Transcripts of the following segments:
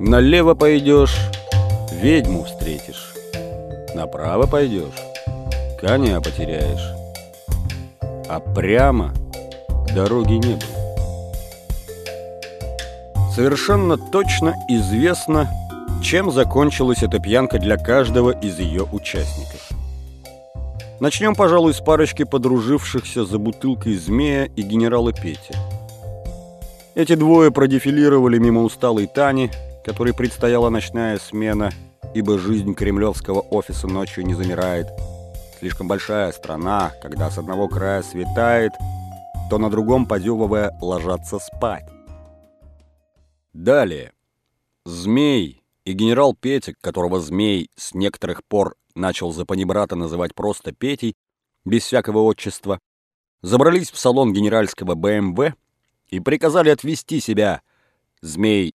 Налево пойдешь, ведьму встретишь. Направо пойдешь, коня потеряешь. А прямо дороги не было. Совершенно точно известно, чем закончилась эта пьянка для каждого из ее участников. Начнем, пожалуй, с парочки подружившихся за бутылкой змея и генерала Пети. Эти двое продефилировали мимо усталой Тани, которой предстояла ночная смена, ибо жизнь кремлевского офиса ночью не замирает. Слишком большая страна, когда с одного края светает, то на другом, позевывая, ложатся спать. Далее. Змей и генерал Петя, которого Змей с некоторых пор начал за панибрата называть просто Петей, без всякого отчества, забрались в салон генеральского БМВ и приказали отвезти себя, Змей,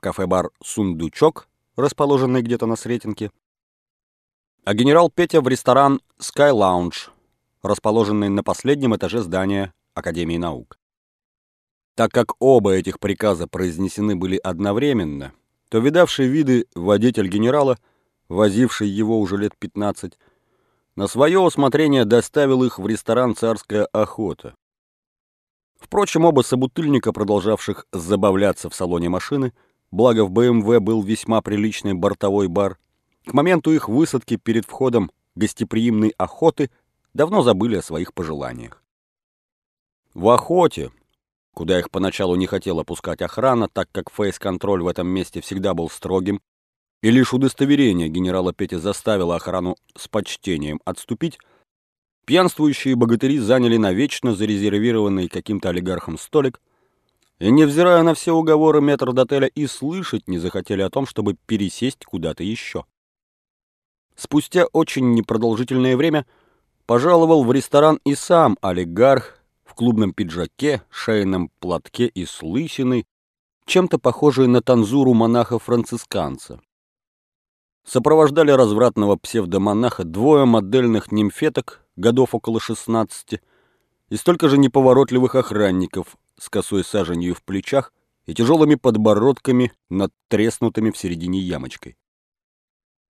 кафе-бар «Сундучок», расположенный где-то на Сретенке, а генерал Петя в ресторан Sky Lounge, расположенный на последнем этаже здания Академии наук. Так как оба этих приказа произнесены были одновременно, то видавший виды водитель генерала, возивший его уже лет 15, на свое усмотрение доставил их в ресторан «Царская охота». Впрочем, оба собутыльника, продолжавших забавляться в салоне машины, благо в БМВ был весьма приличный бортовой бар, к моменту их высадки перед входом гостеприимной охоты давно забыли о своих пожеланиях. В охоте, куда их поначалу не хотела пускать охрана, так как фейс-контроль в этом месте всегда был строгим, и лишь удостоверение генерала Пети заставило охрану с почтением отступить, пьянствующие богатыри заняли навечно зарезервированный каким-то олигархом столик и, невзирая на все уговоры метрдотеля, и слышать не захотели о том, чтобы пересесть куда-то еще. Спустя очень непродолжительное время пожаловал в ресторан и сам олигарх в клубном пиджаке, шейном платке и с лысиной, чем-то похожей на танзуру монаха-францисканца. Сопровождали развратного псевдомонаха двое модельных нимфеток годов около 16 и столько же неповоротливых охранников с косой саженью в плечах и тяжелыми подбородками над треснутыми в середине ямочкой.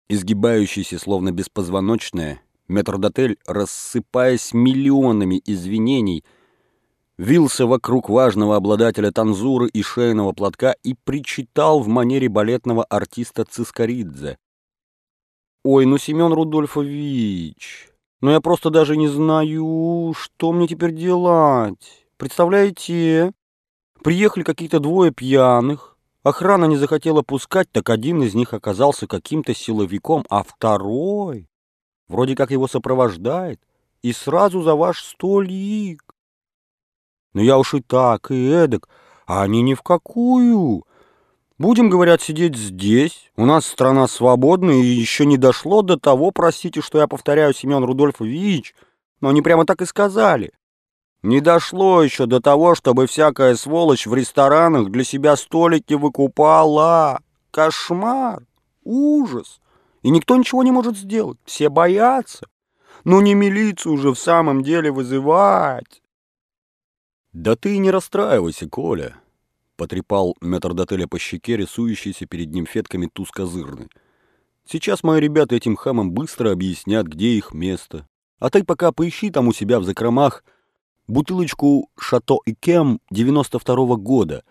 Изгибающийся, словно беспозвоночная, метрдотель, рассыпаясь миллионами извинений, вился вокруг важного обладателя танзуры и шейного платка и причитал в манере балетного артиста Цискоридзе. «Ой, ну, Семен Рудольфович, ну я просто даже не знаю, что мне теперь делать. Представляете, приехали какие-то двое пьяных, охрана не захотела пускать, так один из них оказался каким-то силовиком, а второй вроде как его сопровождает, и сразу за ваш столик. Ну я уж и так, и эдак, а они ни в какую. Будем, говорят, сидеть здесь. У нас страна свободная, и еще не дошло до того, простите, что я повторяю, Семен Рудольфович, но они прямо так и сказали. Не дошло еще до того, чтобы всякая сволочь в ресторанах для себя столики выкупала. Кошмар, ужас. И никто ничего не может сделать. Все боятся. Ну не милицию уже в самом деле вызывать. Да ты не расстраивайся, Коля потрепал метрдотеля по щеке, рисующийся перед ним фетками тускозырный. «Сейчас мои ребята этим хамам быстро объяснят, где их место. А ты пока поищи там у себя в закромах бутылочку «Шато и Кем» 92-го года,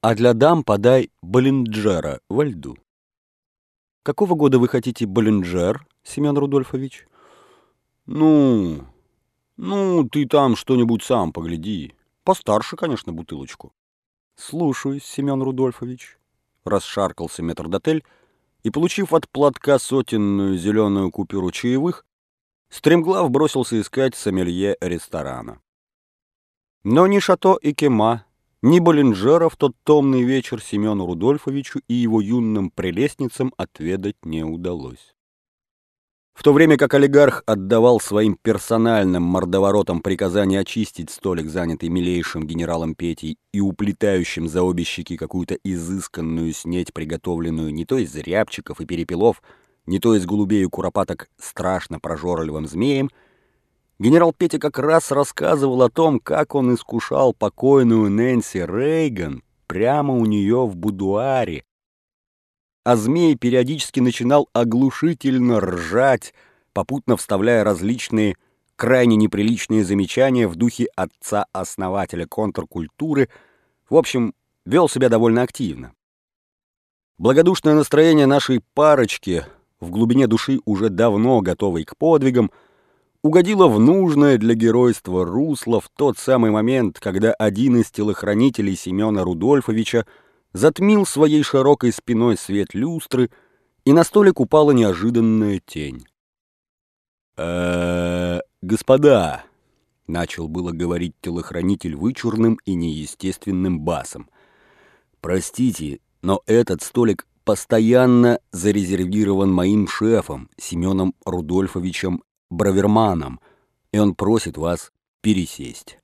а для дам подай Болинджера во льду». «Какого года вы хотите Болинджер, Семен Рудольфович?» «Ну, ну, ты там что-нибудь сам погляди. Постарше, конечно, бутылочку». «Слушаюсь, Семен Рудольфович», — расшаркался метрдотель и, получив от платка сотенную зеленую купюру чаевых, стремглав бросился искать сомелье ресторана. Но ни Шато и Кема, ни Болинджера в тот томный вечер Семену Рудольфовичу и его юным прелестницам отведать не удалось. В то время как олигарх отдавал своим персональным мордоворотам приказание очистить столик, занятый милейшим генералом Петей и уплетающим за обе щеки какую-то изысканную снеть, приготовленную не то из рябчиков и перепелов, не то из голубей и куропаток страшно прожорливым змеем, генерал Петя как раз рассказывал о том, как он искушал покойную Нэнси Рейган прямо у нее в будуаре, а змей периодически начинал оглушительно ржать, попутно вставляя различные крайне неприличные замечания в духе отца-основателя контркультуры, в общем, вел себя довольно активно. Благодушное настроение нашей парочки, в глубине души уже давно готовой к подвигам, угодило в нужное для геройства русло в тот самый момент, когда один из телохранителей Семена Рудольфовича затмил своей широкой спиной свет люстры, и на столик упала неожиданная тень. э господа!» — начал было говорить телохранитель вычурным и неестественным басом. «Простите, но этот столик постоянно зарезервирован моим шефом, Семеном Рудольфовичем Браверманом, и он просит вас пересесть».